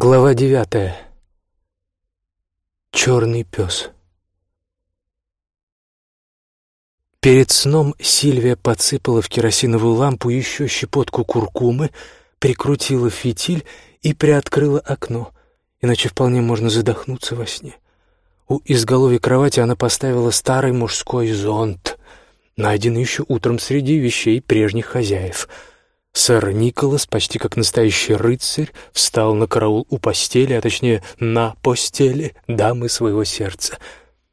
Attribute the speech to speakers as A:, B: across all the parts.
A: Глава девятая. Черный пес. Перед сном Сильвия подсыпала в керосиновую лампу еще щепотку куркумы, прикрутила фитиль и приоткрыла окно, иначе вполне можно задохнуться во сне. У изголовья кровати она поставила старый мужской зонт, найденный еще утром среди вещей прежних хозяев — Сэр Николас, почти как настоящий рыцарь, встал на караул у постели, а точнее на постели дамы своего сердца.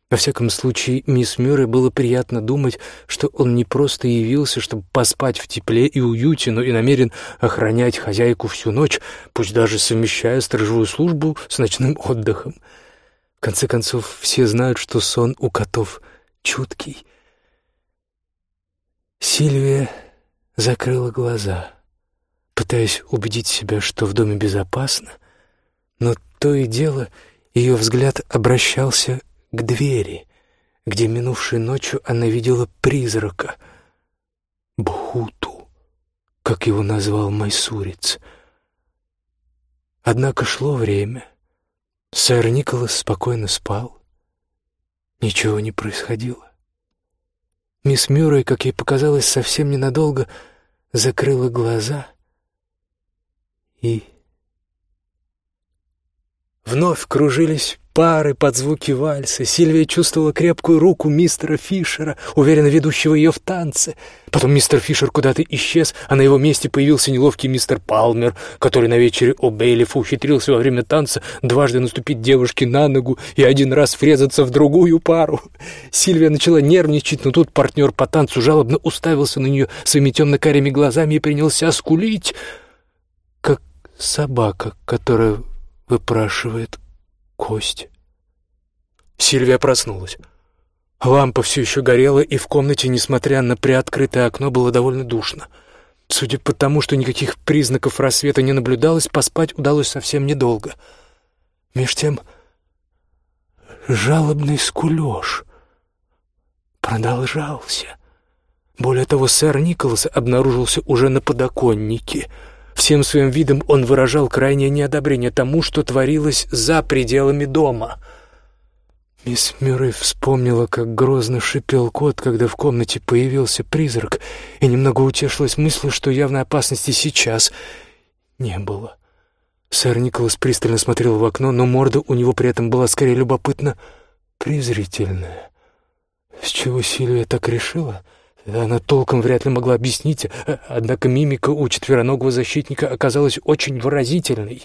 A: Во всяком случае, мисс Мюррей было приятно думать, что он не просто явился, чтобы поспать в тепле и уюте, но и намерен охранять хозяйку всю ночь, пусть даже совмещая сторожевую службу с ночным отдыхом. В конце концов, все знают, что сон у котов чуткий. Сильвия закрыла глаза — пытаясь убедить себя, что в доме безопасно, но то и дело ее взгляд обращался к двери, где минувшей ночью она видела призрака, Бхуту, как его назвал майсурец. Однако шло время. Сэр Николас спокойно спал. Ничего не происходило. Мисс Мюррей, как ей показалось, совсем ненадолго закрыла глаза — и... Вновь кружились пары под звуки вальса. Сильвия чувствовала крепкую руку мистера Фишера, уверенно ведущего ее в танце. Потом мистер Фишер куда-то исчез, а на его месте появился неловкий мистер Палмер, который на вечере у Бейлифа ухитрился во время танца дважды наступить девушке на ногу и один раз врезаться в другую пару. Сильвия начала нервничать, но тут партнер по танцу жалобно уставился на нее своими темно-карими глазами и принялся скулить — собака, которая выпрашивает кость. Сильвия проснулась. Лампа все еще горела, и в комнате, несмотря на приоткрытое окно, было довольно душно. Судя по тому, что никаких признаков рассвета не наблюдалось, поспать удалось совсем недолго. Меж тем жалобный скулеж продолжался. Более того, сэр Николас обнаружился уже на подоконнике — Всем своим видом он выражал крайнее неодобрение тому, что творилось за пределами дома. Мисс Мюррей вспомнила, как грозно шипел кот, когда в комнате появился призрак, и немного утешилась мыслью, что явной опасности сейчас не было. Сэр Николас пристально смотрел в окно, но морда у него при этом была скорее любопытно презрительная. С чего Сильвия так решила? — она толком вряд ли могла объяснить, однако мимика у четвероногого защитника оказалась очень выразительной.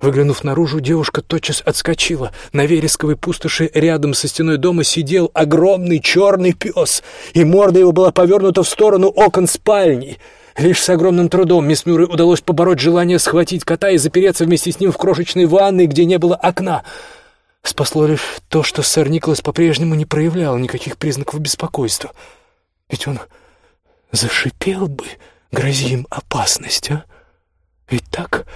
A: Выглянув наружу, девушка тотчас отскочила. На вересковой пустоши рядом со стеной дома сидел огромный черный пес, и морда его была повернута в сторону окон спальни. Лишь с огромным трудом мисс Мюррей удалось побороть желание схватить кота и запереться вместе с ним в крошечной ванной, где не было окна. Спасло лишь то, что сэр Николас по-прежнему не проявлял никаких признаков беспокойства — ведь он зашипел бы, грози им опасность, а? Ведь так,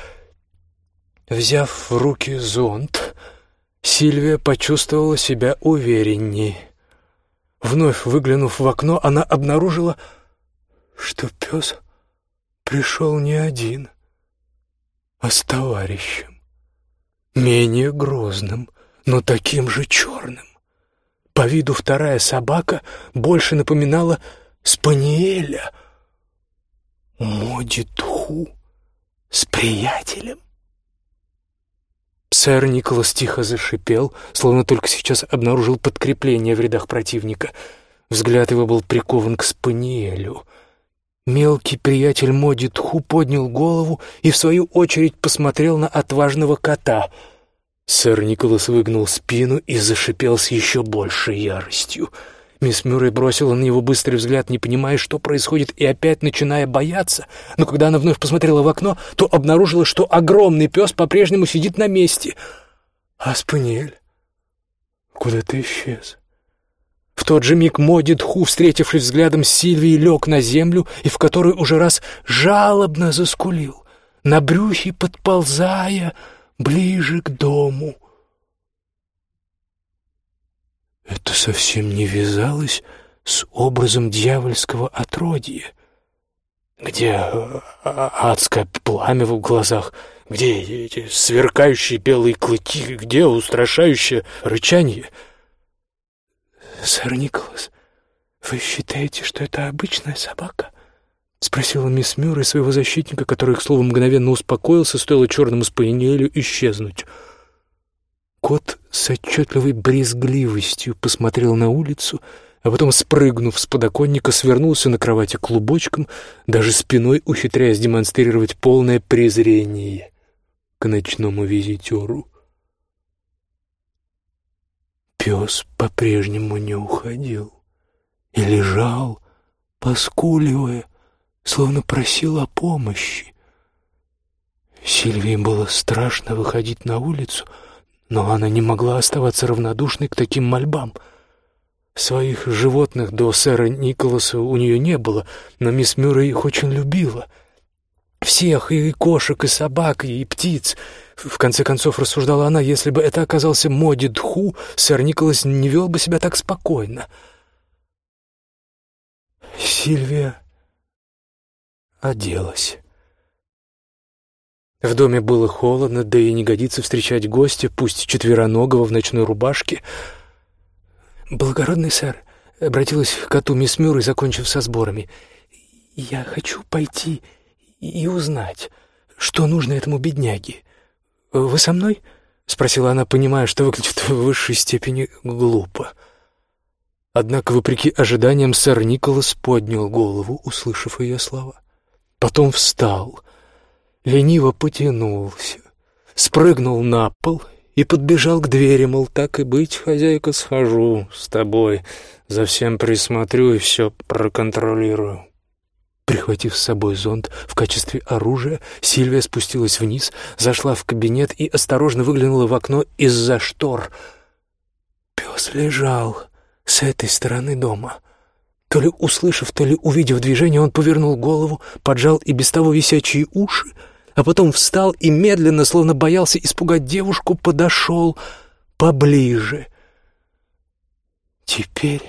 A: взяв в руки зонт, Сильвия почувствовала себя уверенней. Вновь выглянув в окно, она обнаружила, что пес пришел не один, а с товарищем, менее грозным, но таким же черным. По виду вторая собака больше напоминала спаниеля. Моди-тху с приятелем. Сэр Николас тихо зашипел, словно только сейчас обнаружил подкрепление в рядах противника. Взгляд его был прикован к спаниелю. Мелкий приятель Моди Тху поднял голову и, в свою очередь, посмотрел на отважного кота — Сэр Николас выгнул спину и зашипел с еще большей яростью. Мисс Мюррей бросила на него быстрый взгляд, не понимая, что происходит, и опять начиная бояться. Но когда она вновь посмотрела в окно, то обнаружила, что огромный пес по-прежнему сидит на месте. А Спаниель куда-то исчез. В тот же миг Моди Дху, встретившись взглядом с Сильвией, лег на землю и в которой уже раз жалобно заскулил, на брюхе подползая, ближе к дому. Это совсем не вязалось с образом дьявольского отродья, где а, адское пламя в глазах, Где эти сверкающие белые клыки? Где устрашающее рычание?
B: «Сэр Николас, вы считаете, что это обычная собака?» — спросила мисс Мюррей своего защитника, который, к слову, мгновенно успокоился, стоило черному спаниелю исчезнуть. Кот с отчетливой брезгливостью посмотрел на улицу, а потом, спрыгнув с подоконника, свернулся на кровати клубочком, даже спиной ухитряясь демонстрировать полное презрение к ночному визитеру. Пес по-прежнему не уходил и лежал, поскуливая, словно просил о помощи. Сильвии было страшно выходить на улицу — но она не могла оставаться равнодушной к таким мольбам. Своих животных до сэра Николаса у нее не было, но мисс Мюррей их очень любила. Всех, и кошек, и собак, и птиц. В конце концов, рассуждала она, если бы это оказался Моди Дху, сэр Николас не вел бы себя так спокойно. Сильвия оделась. В доме было холодно, да и не годится встречать гостя, пусть четвероногого в ночной рубашке. «Благородный сэр», — обратилась к коту мисс Мюррей, закончив со сборами, — «я хочу пойти и узнать, что нужно этому бедняге. Вы со мной?» — спросила она, понимая, что выглядит в высшей степени глупо. Однако, вопреки ожиданиям, сэр Николас поднял голову, услышав ее слова. Потом встал — лениво потянулся, спрыгнул на пол и подбежал к двери, мол, так и быть, хозяйка, схожу с тобой, за всем присмотрю и все проконтролирую. Прихватив с собой зонт в качестве оружия, Сильвия спустилась вниз, зашла в кабинет и осторожно выглянула в окно из-за штор. Пес лежал с этой стороны дома. То ли услышав, то ли увидев движение, он повернул голову, поджал и без того висячие уши — а потом встал и медленно, словно боялся испугать девушку, подошел поближе. Теперь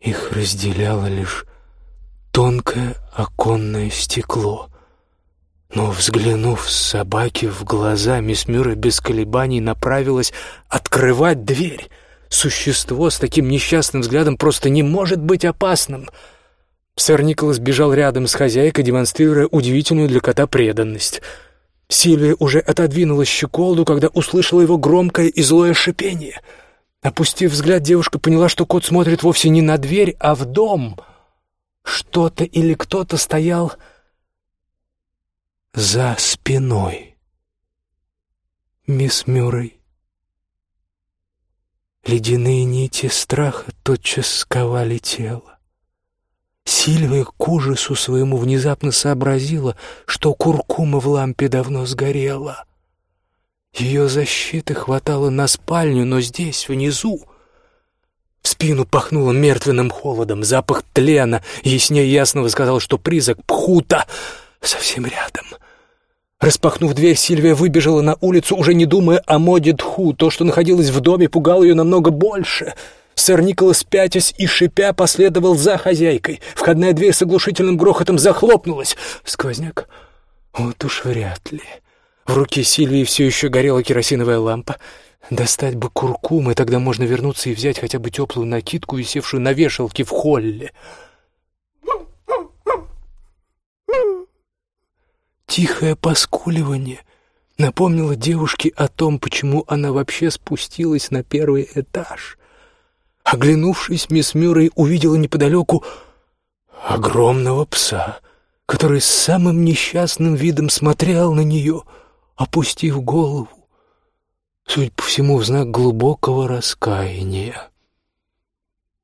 B: их разделяло лишь тонкое оконное стекло. Но, взглянув собаке в глаза, мисс Мюррей без колебаний направилась открывать дверь. Существо с таким несчастным взглядом просто не может быть опасным — Сэр Николас бежал рядом с хозяйкой, демонстрируя удивительную для кота преданность. Сильвия уже отодвинула щеколду, когда услышала его громкое и злое шипение. Опустив взгляд, девушка поняла, что кот смотрит вовсе не на дверь, а в дом. Что-то или кто-то стоял за спиной. Мисс Мюррей. Ледяные нити страха тотчас сковали тело. Сильвия к ужасу своему внезапно сообразила, что куркума в лампе давно сгорела. Ее защиты хватало на спальню, но здесь, внизу... В спину пахнуло мертвенным холодом, запах тлена, яснее ясного сказал, что призрак Пхута совсем рядом. Распахнув дверь, Сильвия выбежала на улицу, уже не думая о моде Дху. То, что находилось в доме, пугало ее намного больше — Сэр Николас, пятясь и шипя, последовал за хозяйкой. Входная дверь с оглушительным грохотом захлопнулась. Сквозняк? Вот уж вряд ли. В руке Сильвии все еще горела керосиновая лампа. Достать бы куркум, и тогда можно вернуться и взять хотя бы теплую накидку, висевшую на вешалке в холле. Тихое поскуливание напомнило девушке о том, почему она вообще спустилась на первый этаж — Оглянувшись, мисс Мюррей увидела неподалеку огромного пса, который с самым несчастным видом смотрел на нее, опустив голову, судя по всему, в знак глубокого раскаяния.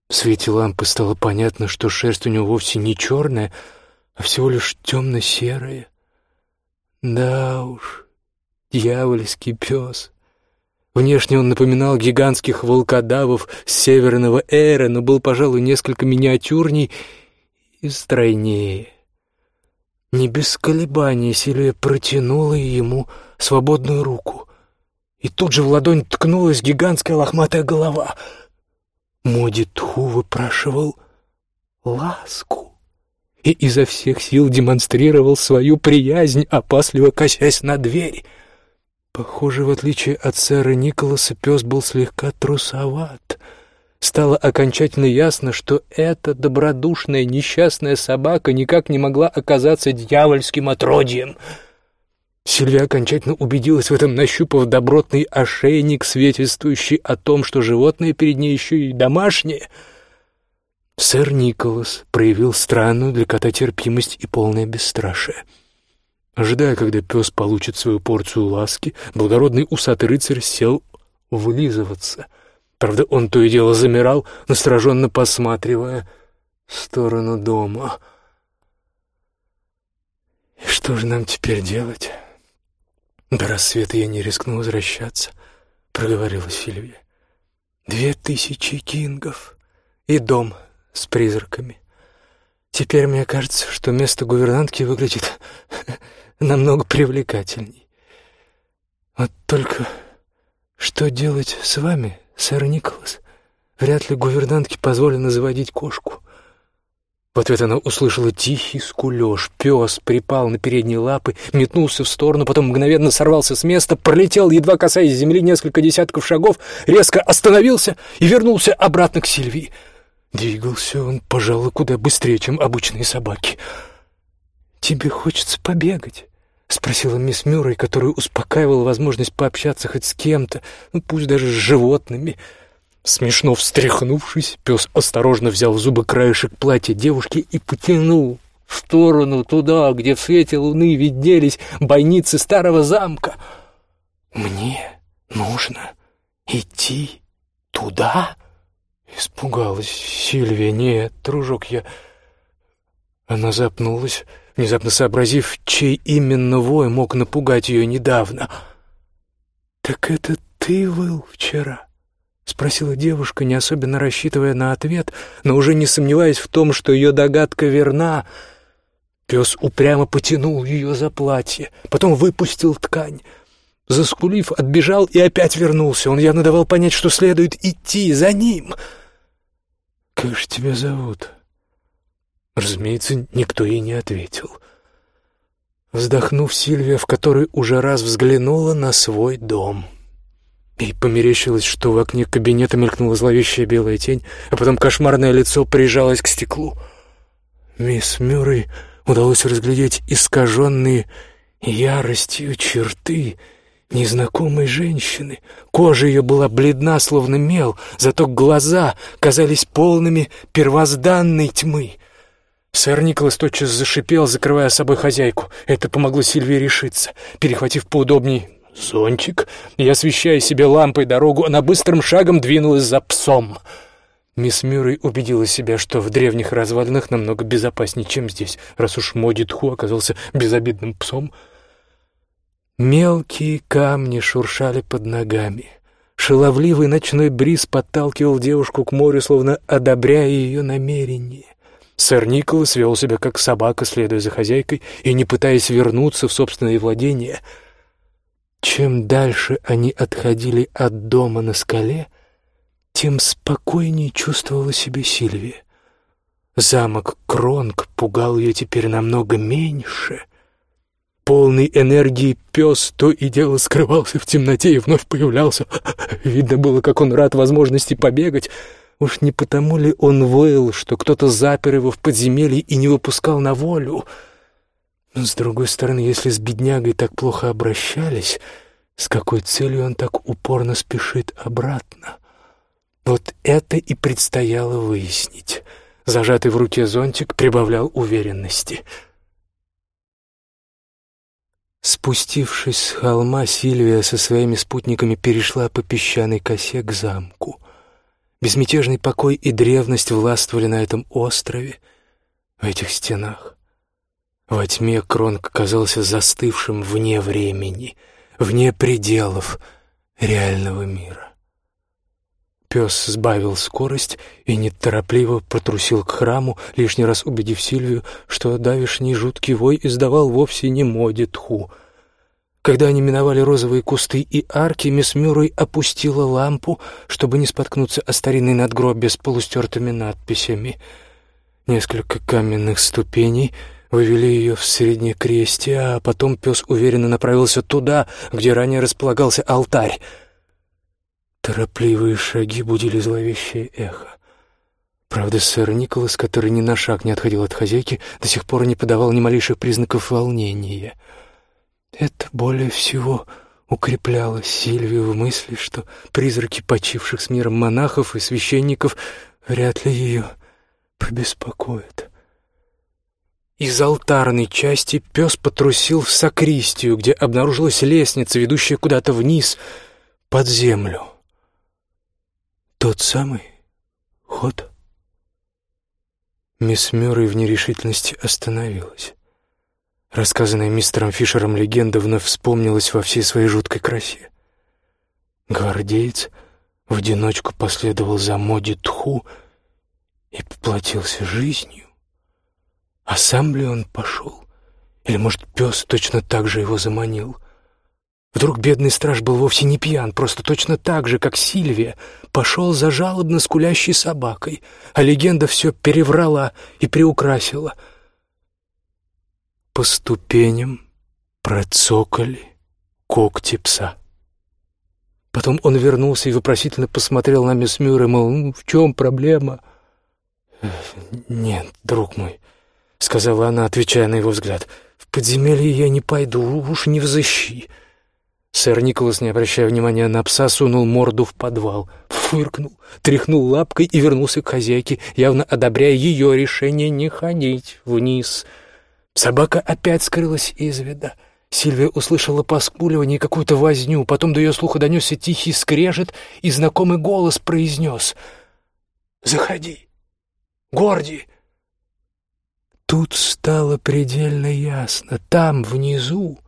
B: В свете лампы стало понятно, что шерсть у него вовсе не черная, а всего лишь темно-серая. Да уж, дьявольский пес — Внешне он напоминал гигантских волкодавов с северного Эра, но был, пожалуй, несколько миниатюрней и стройнее. Не без колебаний Сильвия протянула ему свободную руку, и тут же в ладонь ткнулась гигантская лохматая голова. Моди Тху выпрашивал ласку.
A: И изо всех сил демонстрировал свою приязнь, опасливо косясь на дверь. Похоже, в отличие от сэра Николаса, пес был слегка трусоват. Стало окончательно ясно, что эта добродушная несчастная собака никак не могла оказаться дьявольским отродьем — Сильвия окончательно убедилась в этом, нащупав добротный ошейник, свидетельствующий о том, что животное перед ней еще и домашнее. Сэр Николас проявил странную для кота терпимость и полное бесстрашие. Ожидая, когда пес получит свою порцию ласки, благородный усатый рыцарь сел вылизываться. Правда, он то и дело замирал, настороженно посматривая в сторону дома. «И что же нам теперь делать?» «До рассвета я не рискну возвращаться», — проговорила Сильвия. «Две тысячи кингов и дом с призраками. Теперь мне кажется, что место гувернантки выглядит намного привлекательней. Вот только что делать с вами, сэр Николас? Вряд ли гувернантке позволено заводить кошку. В ответ она услышала тихий скулеж. Пес припал на передние лапы, метнулся в сторону, потом мгновенно сорвался с места, пролетел, едва касаясь земли, несколько десятков шагов, резко остановился и вернулся обратно к Сильвии. Двигался он, пожалуй, куда быстрее, чем обычные собаки. «Тебе хочется побегать?» — спросила мисс Мюррей, которая успокаивала возможность пообщаться хоть с кем-то, ну, пусть даже с животными — Смешно встряхнувшись, пес осторожно взял в зубы краешек платья девушки и потянул в сторону туда, где в свете луны виднелись бойницы старого замка. «Мне нужно идти туда?» Испугалась Сильвия. «Нет, дружок, я...» Она запнулась, внезапно сообразив, чей именно вой мог напугать ее недавно. «Так это ты выл вчера?» — спросила девушка, не особенно рассчитывая на ответ, но уже не сомневаясь в том, что ее догадка верна. Пес упрямо потянул ее за платье, потом выпустил ткань. Заскулив, отбежал и опять вернулся. Он явно давал понять, что следует идти за ним. «Как же тебя зовут?» Разумеется, никто ей не ответил. Вздохнув, Сильвия в который уже раз взглянула на свой дом — и померещилось, что в окне кабинета мелькнула зловещая белая тень, а потом кошмарное лицо прижалось к стеклу. Мисс Мюррей удалось разглядеть искаженные яростью черты незнакомой женщины. Кожа ее была бледна, словно мел, зато глаза казались полными первозданной тьмы. Сэр Николас тотчас зашипел, закрывая собой хозяйку. Это помогло Сильвии решиться. Перехватив поудобней зонтик, и, освещая себе лампой дорогу, она быстрым шагом двинулась за псом. Мисс Мюррей убедила себя, что в древних развалинах намного безопаснее, чем здесь, раз уж Моди Тху оказался безобидным псом. Мелкие камни шуршали под ногами. Шаловливый ночной бриз подталкивал девушку к морю, словно одобряя ее намерение. Сэр Николас вел себя как собака, следуя за хозяйкой и не пытаясь вернуться в собственные владения — чем дальше они отходили от дома на скале, тем спокойнее чувствовала себя Сильвия. Замок Кронг пугал ее теперь намного меньше. Полный энергии пес то и дело скрывался в темноте и вновь появлялся. Видно было, как он рад возможности побегать. Уж не потому ли он воил, что кто-то запер его в подземелье и не выпускал на волю — с другой стороны, если с беднягой так плохо обращались, с какой целью он так упорно спешит обратно? Вот это и предстояло выяснить. Зажатый в руке зонтик прибавлял уверенности. Спустившись с холма, Сильвия со своими спутниками перешла по песчаной косе к замку. Безмятежный покой и древность властвовали на этом острове, в этих стенах. Во тьме Кронг казался застывшим вне времени, вне пределов реального мира. Пес сбавил скорость и неторопливо протрусил к храму, лишний раз убедив Сильвию, что давишний жуткий вой издавал вовсе не моде тху. Когда они миновали розовые кусты и арки, мисс Мюррей опустила лампу, чтобы не споткнуться о старинный надгробие с полустертыми надписями — Несколько каменных ступеней вывели ее в среднее крестие, а потом пес уверенно направился туда, где ранее располагался алтарь. Торопливые шаги будили зловещее эхо. Правда, сэр Николас, который ни на шаг не отходил от хозяйки, до сих пор не подавал ни малейших признаков волнения. Это более всего укрепляло Сильвию в мысли, что призраки почивших с миром монахов и священников вряд ли ее побеспокоят. Из алтарной части пес потрусил в сакристию, где обнаружилась лестница, ведущая куда-то вниз, под землю. Тот самый ход. Мисс Мюррей в нерешительности остановилась. Рассказанная мистером Фишером легенда вновь вспомнилась во всей своей жуткой красе. Гвардеец в одиночку последовал за Моди Тху и поплатился жизнью. А сам ли он пошел? Или, может, пес точно так же его заманил? Вдруг бедный страж был вовсе не пьян, просто точно так же, как Сильвия, пошел за жалобно скулящей собакой, а легенда все переврала и приукрасила — по ступеням процокали когти пса. Потом он вернулся и вопросительно посмотрел на мисс Мюррей, мол, ну, в чем проблема? «Нет, друг мой», — сказала она, отвечая на его взгляд, — «в подземелье я не пойду, уж не взыщи». Сэр Николас, не обращая внимания на пса, сунул морду в подвал, фыркнул, тряхнул лапкой и вернулся к хозяйке, явно одобряя ее решение не ходить вниз — Собака опять скрылась из вида. Сильвия услышала поскуливание и какую-то возню, потом до ее слуха донесся тихий скрежет, и знакомый голос произнес «Заходи, Горди!» Тут стало предельно ясно. Там, внизу,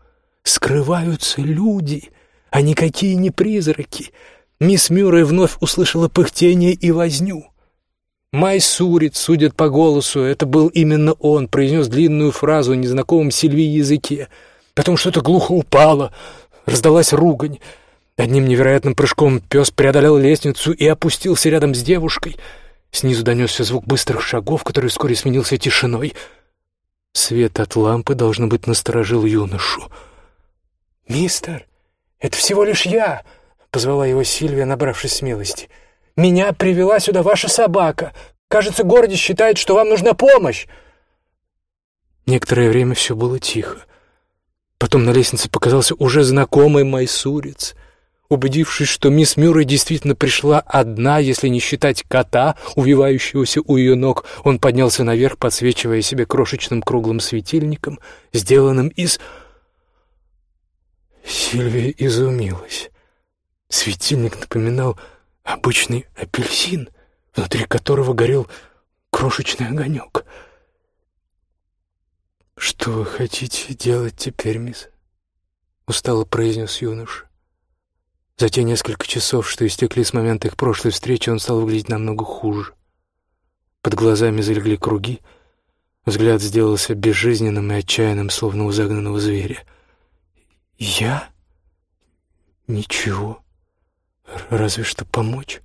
A: скрываются люди, а никакие не призраки. Мисс Мюррей вновь услышала пыхтение и возню. Майсурит, судят по голосу, это был именно он, произнес длинную фразу о незнакомом Сильвии языке. Потом что-то глухо упало, раздалась ругань. Одним невероятным прыжком пес преодолел лестницу и опустился рядом с девушкой. Снизу донесся звук быстрых шагов, который вскоре сменился тишиной. Свет от лампы, должно быть, насторожил юношу. «Мистер, это всего лишь я!» — позвала его Сильвия, набравшись смелости — меня привела сюда ваша собака. Кажется, Горди считает, что вам нужна помощь». Некоторое время все было тихо. Потом на лестнице показался уже знакомый майсурец. Убедившись, что мисс Мюррей действительно пришла одна, если не считать кота, увивающегося у ее ног, он поднялся наверх, подсвечивая себе крошечным круглым светильником, сделанным из... Сильвия изумилась. Светильник напоминал обычный апельсин, внутри которого горел крошечный огонек. «Что вы хотите делать теперь, мисс?» — устало произнес юноша. За те несколько часов, что истекли с момента их прошлой встречи, он стал выглядеть намного хуже. Под глазами залегли круги, взгляд сделался безжизненным и отчаянным, словно у загнанного зверя. «Я? Ничего. Разве что помочь.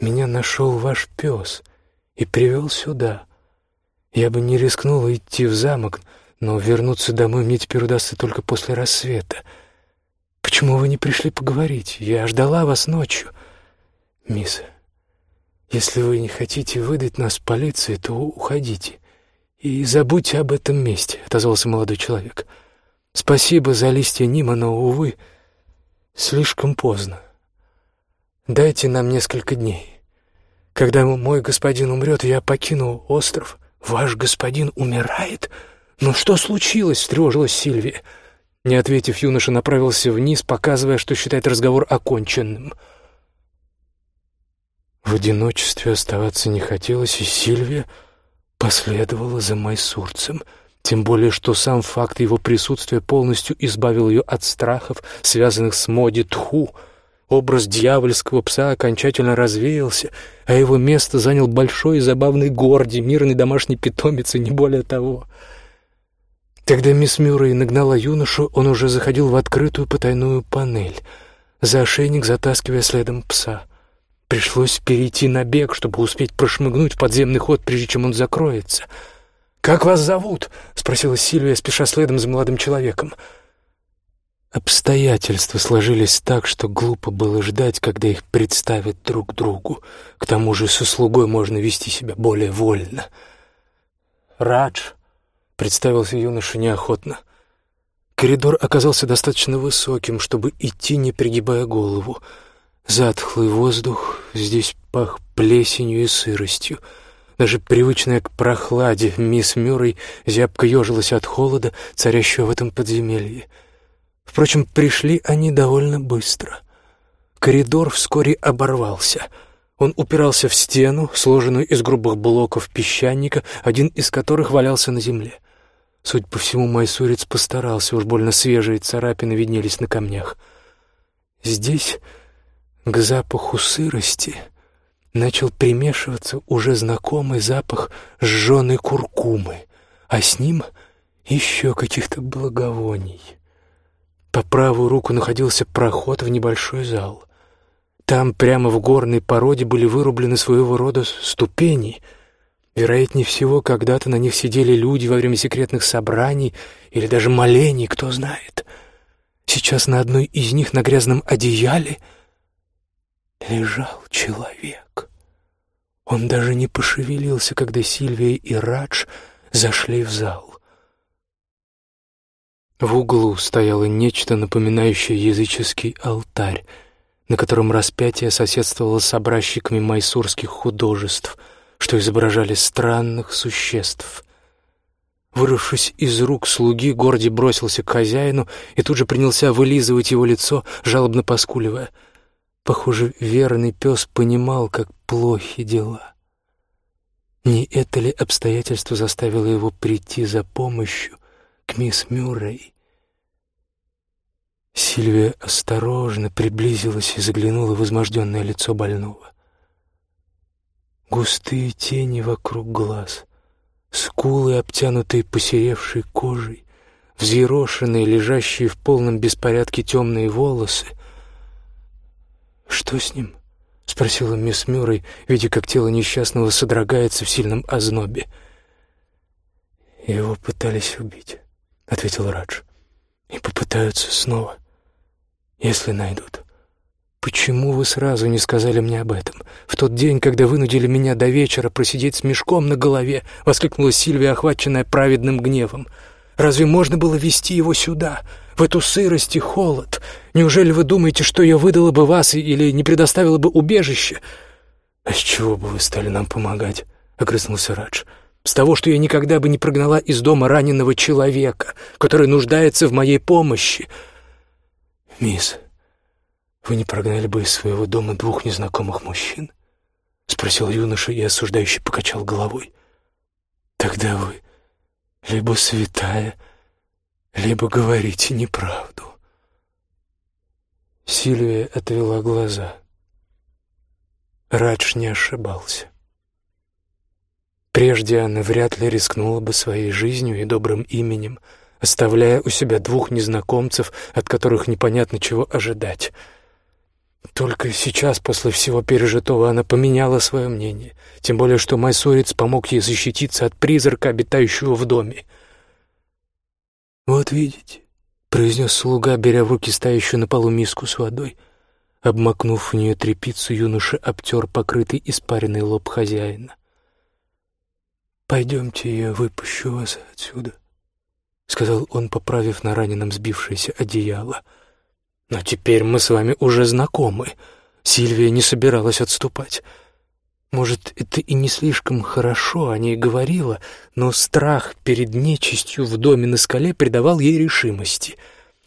A: Меня нашел ваш пес и привел сюда. Я бы не рискнула идти в замок, но вернуться домой мне теперь удастся только после рассвета. Почему вы не пришли поговорить? Я ждала вас ночью. Мисс, если вы не хотите выдать нас полиции, то уходите. И забудьте об этом месте, — отозвался молодой человек. Спасибо за листья Нима, но, увы, слишком поздно. Дайте нам несколько дней. Когда мой господин умрет, я покину остров. Ваш господин умирает? Ну что случилось?» — встревожилась Сильвия. Не ответив, юноша направился вниз, показывая, что считает разговор оконченным. В одиночестве оставаться не хотелось, и Сильвия последовала за майсурцем — тем более, что сам факт его присутствия полностью избавил ее от страхов, связанных с моди Тху — Образ дьявольского пса окончательно развеялся, а его место занял большой и забавный Горди, мирный домашний питомец и не более того. Когда мисс Мюррей нагнала юношу, он уже заходил в открытую потайную панель, за ошейник затаскивая следом пса. Пришлось перейти на бег, чтобы успеть прошмыгнуть в подземный ход, прежде чем он закроется. «Как вас зовут?» — спросила Сильвия, спеша следом за молодым человеком. Обстоятельства сложились так, что глупо было ждать, когда их представят друг другу. К тому же со слугой можно вести себя более вольно. «Радж», — представился юноша неохотно. Коридор оказался достаточно высоким, чтобы идти, не пригибая голову. Затхлый воздух здесь пах плесенью и сыростью. Даже привычная к прохладе мисс Мюррей зябко ежилась от холода, царящего в этом подземелье. Впрочем, пришли они довольно быстро. Коридор вскоре оборвался. Он упирался в стену, сложенную из грубых блоков песчаника, один из которых валялся на земле. Судя по всему, майсурец постарался, уж больно свежие царапины виднелись на камнях. Здесь к запаху сырости начал примешиваться уже знакомый запах сжженной куркумы, а с ним еще каких-то благовоний. По правую руку находился проход в небольшой зал. Там прямо в горной породе были вырублены своего рода ступени. Вероятнее всего, когда-то на них сидели люди во время секретных собраний или даже молений, кто знает. Сейчас на одной из них на грязном одеяле — лежал человек. Он даже не пошевелился, когда Сильвия и Радж зашли в зал. В углу стояло нечто, напоминающее языческий алтарь, на котором распятие соседствовало с образчиками майсурских художеств, что изображали странных существ. Вырвавшись из рук слуги, Горди бросился к хозяину и тут же принялся вылизывать его лицо, жалобно поскуливая — Похоже, верный пес понимал, как плохи дела. Не это ли обстоятельство заставило его прийти за помощью к мисс Мюррей? Сильвия осторожно приблизилась и заглянула в изможденное лицо больного. Густые тени вокруг глаз, скулы, обтянутые посеревшей кожей, взъерошенные, лежащие в полном беспорядке темные волосы — «Что с ним?» — спросила мисс Мюррей, видя, как тело несчастного содрогается в сильном ознобе. «Его пытались убить», — ответил Радж. «И попытаются снова, если найдут». «Почему вы сразу не сказали мне об этом? В тот день, когда вынудили меня до вечера просидеть с мешком на голове!» — воскликнула Сильвия, охваченная праведным гневом. «Разве можно было вести его сюда? В эту сырость и холод. Неужели вы думаете, что я выдала бы вас или не предоставила бы убежище?» «А с чего бы вы стали нам помогать?» — огрызнулся Радж. «С того, что я никогда бы не прогнала из дома раненого человека, который нуждается в моей помощи». «Мисс, вы не прогнали бы из своего дома двух незнакомых мужчин?» — спросил юноша и осуждающий покачал головой. «Тогда вы либо святая, либо говорите неправду. Сильвия отвела глаза. Радж не ошибался. Прежде она вряд ли рискнула бы своей жизнью и добрым именем, оставляя у себя двух незнакомцев, от которых непонятно чего ожидать. Только сейчас, после всего пережитого, она поменяла свое мнение, тем более что Майсорец помог ей защититься от призрака, обитающего в доме — «Вот видите», — произнес слуга, беря в руки стоящую на полу миску с водой. Обмакнув в нее тряпицу, юноша обтер покрытый испаренный лоб хозяина. «Пойдемте, я выпущу вас отсюда», — сказал он, поправив на раненом сбившееся одеяло. «Но теперь мы с вами уже знакомы». Сильвия не собиралась отступать. Может, это и не слишком хорошо о ней говорила, но страх перед нечистью в доме на скале придавал ей решимости.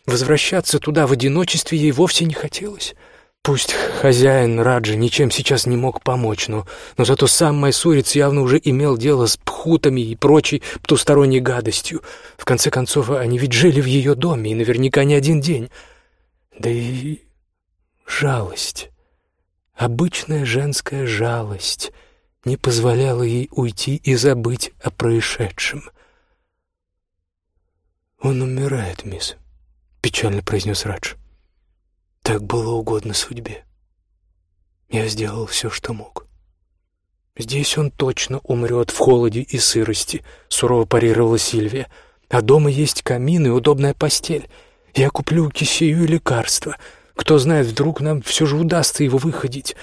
A: Возвращаться туда в одиночестве ей вовсе не хотелось. Пусть хозяин Раджа ничем сейчас не мог помочь, но, но зато сам Майсурец явно уже имел дело с пхутами и прочей потусторонней гадостью. В конце концов, они ведь жили в ее доме, и наверняка не один день. Да и жалость Обычная женская жалость не позволяла ей уйти и забыть о происшедшем. «Он умирает, мисс», — печально произнес Радж. «Так было угодно судьбе». Я сделал все, что мог. Здесь он точно умрет в холоде и сырости, сурово парировала Сильвия. А дома есть камин и удобная постель. Я куплю кисею и лекарства. Кто знает, вдруг нам все же удастся его выходить.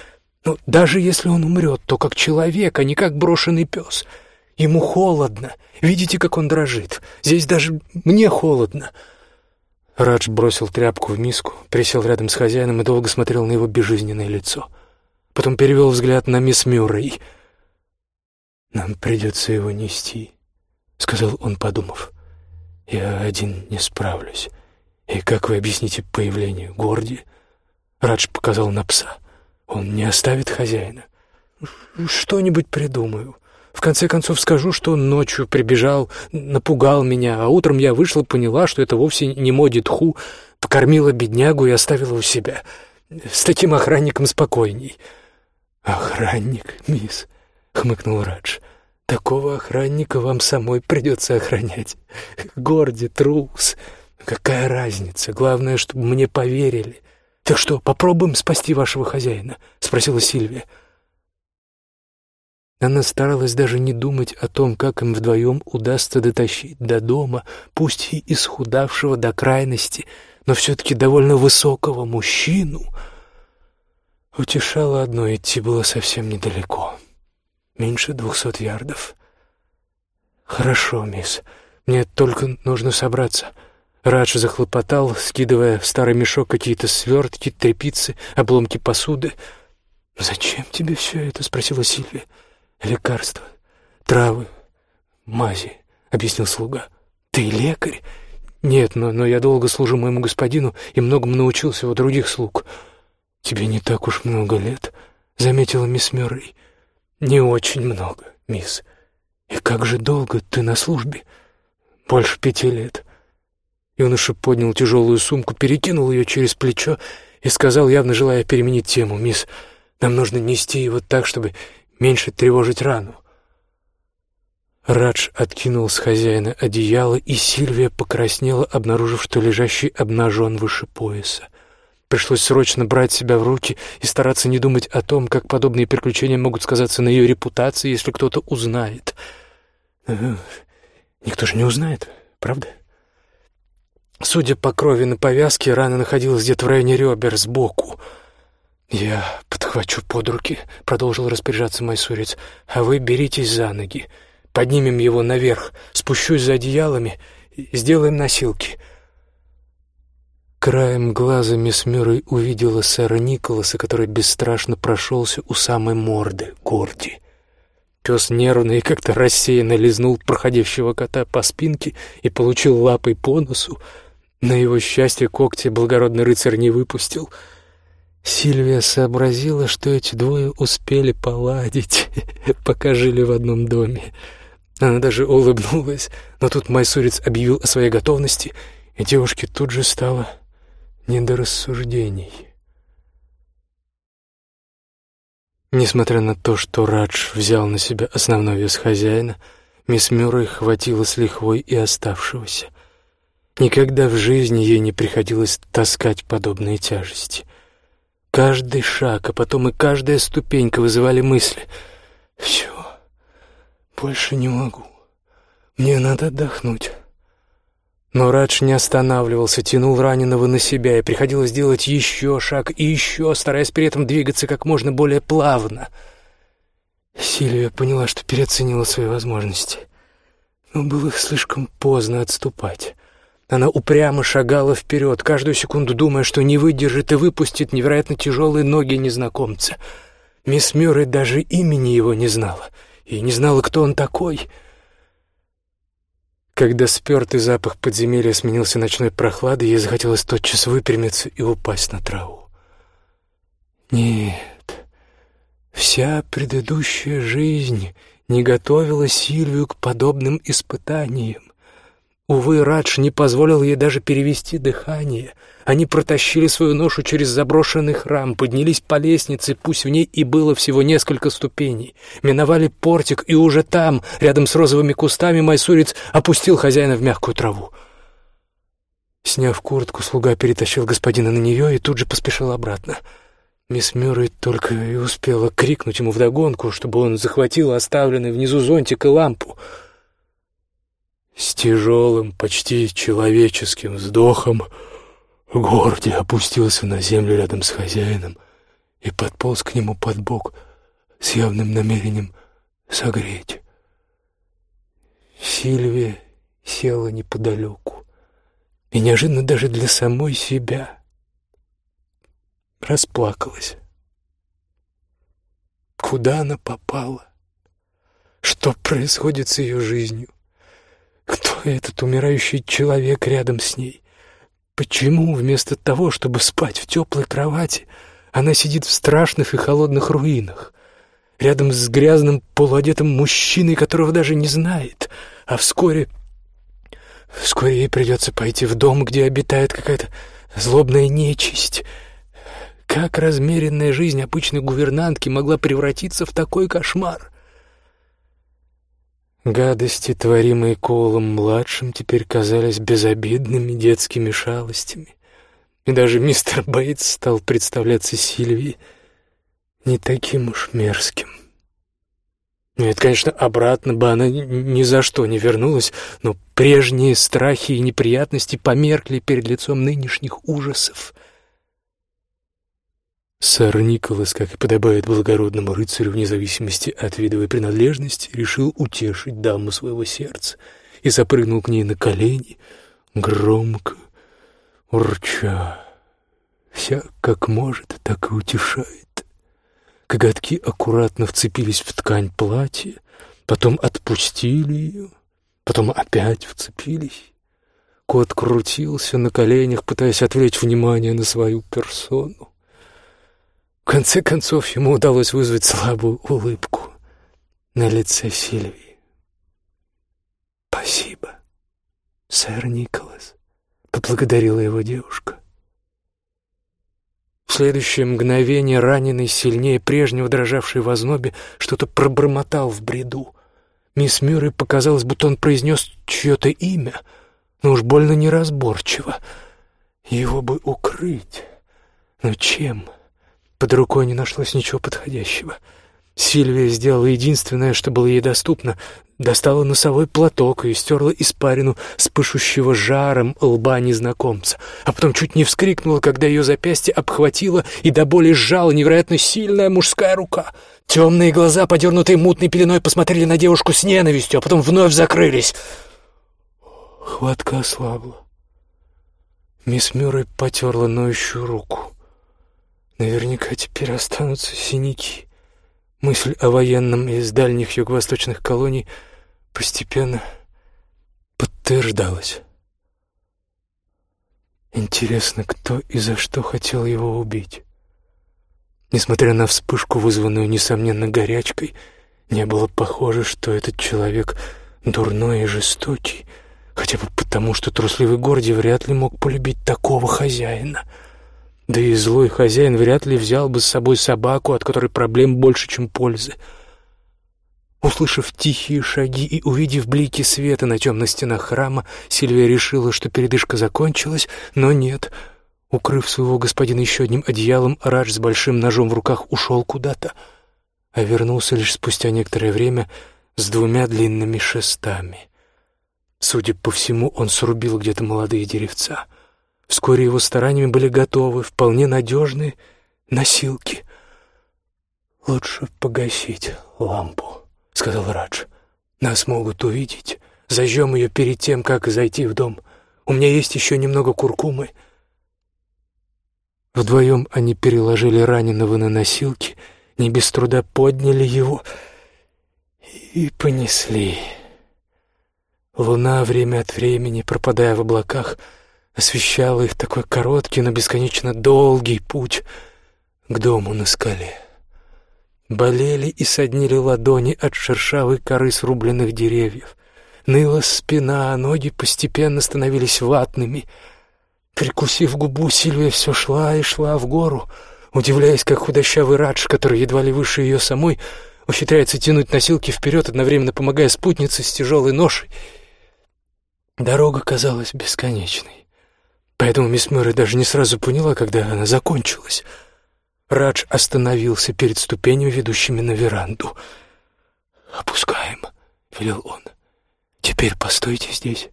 A: Но даже если он умрет, то как человек, а не как брошенный пес. Ему холодно. Видите, как он дрожит? Здесь даже мне холодно. Радж бросил тряпку в миску, присел рядом с хозяином и долго смотрел на его безжизненное лицо. Потом перевел взгляд на мисс Мюррей. «Нам придется его нести», — сказал он, подумав. «Я один не справлюсь. И как вы объясните появление Горди?» Радж показал на пса. «Он не оставит хозяина?» «Что-нибудь придумаю. В конце концов скажу, что ночью прибежал, напугал меня, а утром я вышла, поняла, что это вовсе не Моди Тху, покормила беднягу и оставила у себя. С таким охранником спокойней». «Охранник, мисс», — хмыкнул Радж. «Такого охранника вам самой придется охранять. Горди, трус. Какая разница? Главное, чтобы мне поверили. Так что, попробуем спасти вашего хозяина?» — спросила Сильвия. Она старалась даже не думать о том, как им вдвоем удастся дотащить до дома, пусть и исхудавшего до крайности, но все-таки довольно высокого мужчину. Утешало одно, идти было совсем недалеко. Меньше двухсот ярдов. «Хорошо, мисс, мне только нужно собраться». Радж захлопотал, скидывая в старый мешок какие-то свертки, тряпицы, обломки посуды. «Зачем тебе все это?» — спросила Сильвия. «Лекарства, травы, мази», — объяснил слуга. «Ты лекарь?» «Нет, но, но я долго служу моему господину и многому научился у других слуг». «Тебе не так уж много лет», — заметила мисс Мюррей. «Не очень много, мисс. И как же долго ты на службе?» «Больше пяти лет». Юноша поднял тяжелую сумку, перекинул ее через плечо и сказал, явно желая переменить тему, «Мисс, нам нужно нести его так, чтобы меньше тревожить рану». Радж откинул с хозяина одеяло, и Сильвия покраснела, обнаружив, что лежащий обнажен выше пояса. Пришлось срочно брать себя в руки и стараться не думать о том, как подобные приключения могут сказаться на ее репутации, если кто-то узнает. Э, никто же не узнает, правда? Судя по крови на повязке, рана находилась где-то в районе ребер сбоку — «Я подхвачу под руки», — продолжил распоряжаться Майсурец, «а вы беритесь за ноги. Поднимем его наверх, спущусь за одеялами, сделаем носилки». Краем глаза мисс Мюррей увидела сэра Николаса, который бесстрашно прошелся у самой морды Горди. Пес нервно и как-то рассеянно лизнул проходящего кота по спинке и получил лапой по носу. На его счастье когти благородный рыцарь не выпустил — Сильвия сообразила, что эти двое успели поладить, пока жили в одном доме. Она даже улыбнулась, но тут Майсурец объявил о своей готовности, и девушке тут же стало не до рассуждений. Несмотря на то, что Радж взял на себя основной вес хозяина, мисс Мюррей хватило с лихвой и оставшегося. Никогда в жизни ей не приходилось таскать подобные тяжести. Каждый шаг, а потом и каждая ступенька вызывали мысли. «Все, больше не могу. Мне надо отдохнуть». Но Радж не останавливался, тянул раненого на себя, и приходилось делать еще шаг и еще, стараясь при этом двигаться как можно более плавно. Сильвия поняла, что переоценила свои возможности, но было слишком поздно отступать. Она упрямо шагала вперед, каждую секунду думая, что не выдержит и выпустит невероятно тяжелые ноги незнакомца. Мисс Мюррей даже имени его не знала и не знала, кто он такой. Когда спертый запах подземелья сменился ночной прохладой, ей захотелось тотчас выпрямиться и упасть на траву. Нет, вся предыдущая жизнь не готовила Сильвию к подобным испытаниям. Увы, Радж не позволил ей даже перевести дыхание. Они протащили свою ношу через заброшенный храм, поднялись по лестнице, пусть в ней и было всего несколько ступеней. Миновали портик, и уже там, рядом с розовыми кустами, майсурец опустил хозяина в мягкую траву. Сняв куртку, слуга перетащил господина на нее и тут же поспешил обратно. Мисс Мюррей только и успела крикнуть ему вдогонку, чтобы он захватил оставленный внизу зонтик и лампу. С тяжелым, почти человеческим вздохом Горди опустился на землю рядом с хозяином и подполз к нему под бок с явным намерением согреть. Сильвия села неподалеку и неожиданно даже для самой себя — расплакалась. Куда она попала? Что происходит с ее жизнью? Кто этот умирающий человек рядом с ней? Почему вместо того, чтобы спать в теплой кровати, она сидит в страшных и холодных руинах, рядом с грязным полуодетым мужчиной, которого даже не знает, а вскоре... Вскоре ей придется пойти в дом, где обитает какая-то злобная нечисть — как размеренная жизнь обычной гувернантки могла превратиться в такой кошмар? Гадости, творимые Коулом-младшим, теперь казались безобидными детскими шалостями. И даже мистер Бейтс стал представляться Сильвии не таким уж мерзким. Нет, конечно, обратно бы она ни за что не вернулась, но прежние страхи и неприятности померкли перед лицом нынешних ужасов — Сэр Николас, как и подобает благородному рыцарю вне зависимости от видовой принадлежности, решил утешить даму своего сердца и запрыгнул к ней на колени, громко, урча. Вся как может, так и утешает. Коготки аккуратно вцепились в ткань платья, потом отпустили ее, потом опять вцепились. Кот крутился на коленях, пытаясь отвлечь внимание на свою персону. Конце концов, ему удалось вызвать слабую улыбку на лице Сильвии. «Спасибо, сэр Николас», — поблагодарила его девушка. В следующее мгновение раненый, сильнее прежнего дрожавший в ознобе, что-то пробормотал в бреду. Мисс Мюррей показалось, будто он произнес чье-то имя, но уж больно неразборчиво. Его бы укрыть. Но чем? — под рукой не нашлось ничего подходящего. Сильвия сделала единственное, что было ей доступно. Достала носовой платок и стерла испарину с пышущего жаром лба незнакомца. А потом чуть не вскрикнула, когда ее запястье обхватила и до боли сжала невероятно сильная мужская рука. Темные глаза, подернутые мутной пеленой, посмотрели на девушку с ненавистью, а потом вновь закрылись. Хватка ослабла. Мисс Мюррей потерла ноющую руку. Наверняка теперь останутся синяки. Мысль о военном из дальних юго-восточных колоний постепенно подтверждалась. Интересно, кто и за что хотел его убить? Несмотря на вспышку, вызванную, несомненно, горячкой, не было похоже, что этот человек дурной и жестокий, хотя бы потому, что трусливый Горди вряд ли мог полюбить такого хозяина — да и злой хозяин вряд ли взял бы с собой собаку, от которой проблем больше, чем пользы. Услышав тихие шаги и увидев блики света на темных стенах храма, Сильвия решила, что передышка закончилась, но нет. Укрыв своего господина еще одним одеялом, Радж с большим ножом в руках ушел куда-то, а вернулся лишь спустя некоторое время с двумя длинными шестами. Судя по всему, он срубил где-то молодые деревца — Вскоре его стараниями были готовы вполне надежные носилки. «Лучше погасить лампу», — сказал Радж. «Нас могут увидеть. Зажжем ее перед тем, как зайти в дом. У меня есть еще немного куркумы». Вдвоем они переложили раненого на носилки, не без труда подняли его и понесли. Луна время от времени, пропадая в облаках, — освещал их такой короткий, но бесконечно долгий путь к дому на скале. Болели и соднили ладони от шершавой коры срубленных деревьев. Ныла спина, а ноги постепенно становились ватными. Прикусив губу, Сильвия все шла и шла в гору, удивляясь, как худощавый Радж, который едва ли выше ее самой, ухитряется тянуть носилки вперед, одновременно помогая спутнице с тяжелой ношей. Дорога казалась бесконечной. Поэтому мисс Мurray даже не сразу поняла, когда она закончилась. Радж остановился перед ступенями, ведущими на веранду. «Опускаем», — велел он. «Теперь постойте здесь.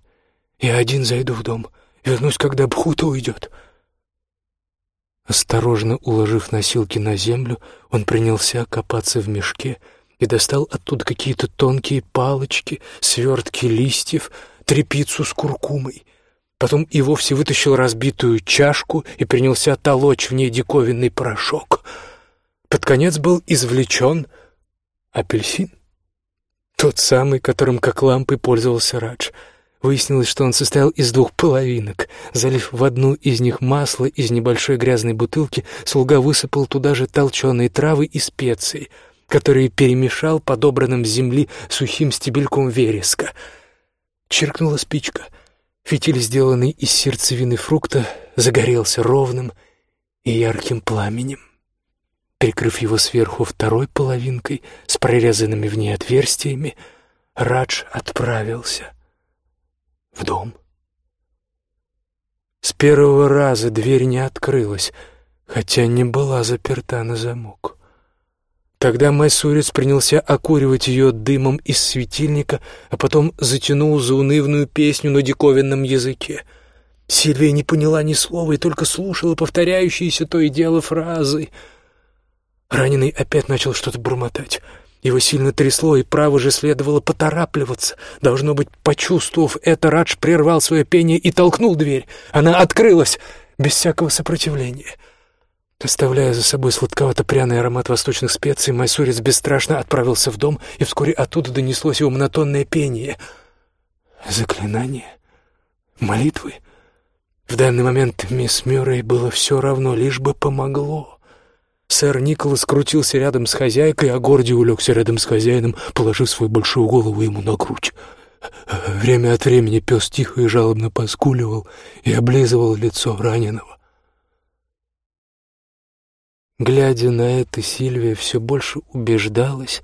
A: Я один зайду в дом. Вернусь, когда Бхута уйдет». Осторожно уложив носилки на землю, он принялся копаться в мешке и достал оттуда какие-то тонкие палочки, свертки листьев, трепицу с куркумой. Потом и вовсе вытащил разбитую чашку и принялся толочь в ней диковинный порошок. Под конец был извлечен апельсин. Тот самый, которым как лампой пользовался Радж — Выяснилось, что он состоял из двух половинок. Залив в одну из них масло из небольшой грязной бутылки, слуга высыпал туда же толченые травы и специи, которые перемешал подобранным с земли сухим стебельком вереска. Черкнула спичка. Фитиль, сделанный из сердцевины фрукта, загорелся ровным и ярким пламенем. Прикрыв его сверху второй половинкой с прорезанными в ней отверстиями, Радж отправился в дом. С первого раза дверь не открылась, хотя не была заперта на замок. Тогда майсурец принялся окуривать ее дымом из светильника, а потом затянул заунывную песню на диковинном языке. Сильвия не поняла ни слова и только слушала повторяющиеся то и дело фразы. Раненый опять начал что-то бормотать — его сильно трясло, и право же следовало поторапливаться. Должно быть, почувствовав это, Радж прервал свое пение и толкнул дверь. Она открылась без всякого сопротивления. Оставляя за собой сладковато-пряный аромат восточных специй, майсурец бесстрашно отправился в дом, и вскоре оттуда донеслось его монотонное пение. Заклинание? Молитвы? В данный момент мисс Мюррей было все равно, лишь бы помогло. Сэр Николас крутился рядом с хозяйкой, а Горди улегся рядом с хозяином, положив свою большую голову ему на грудь. Время от времени пес тихо и жалобно поскуливал и облизывал лицо раненого. Глядя на это, Сильвия все больше убеждалась,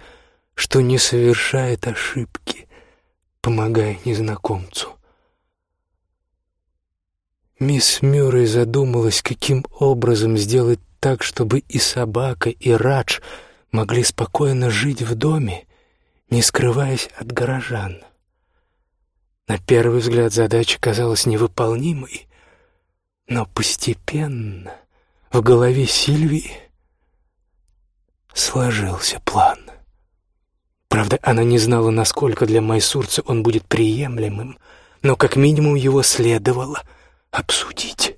A: что не совершает ошибки, помогая незнакомцу. Мисс Мюррей задумалась, каким образом сделать так, чтобы и собака, и Радж могли спокойно жить в доме, не скрываясь от горожан. На первый взгляд задача казалась невыполнимой, но постепенно в голове Сильвии сложился план. Правда, она не знала, насколько для майсурца он будет приемлемым, но как минимум его следовало обсудить.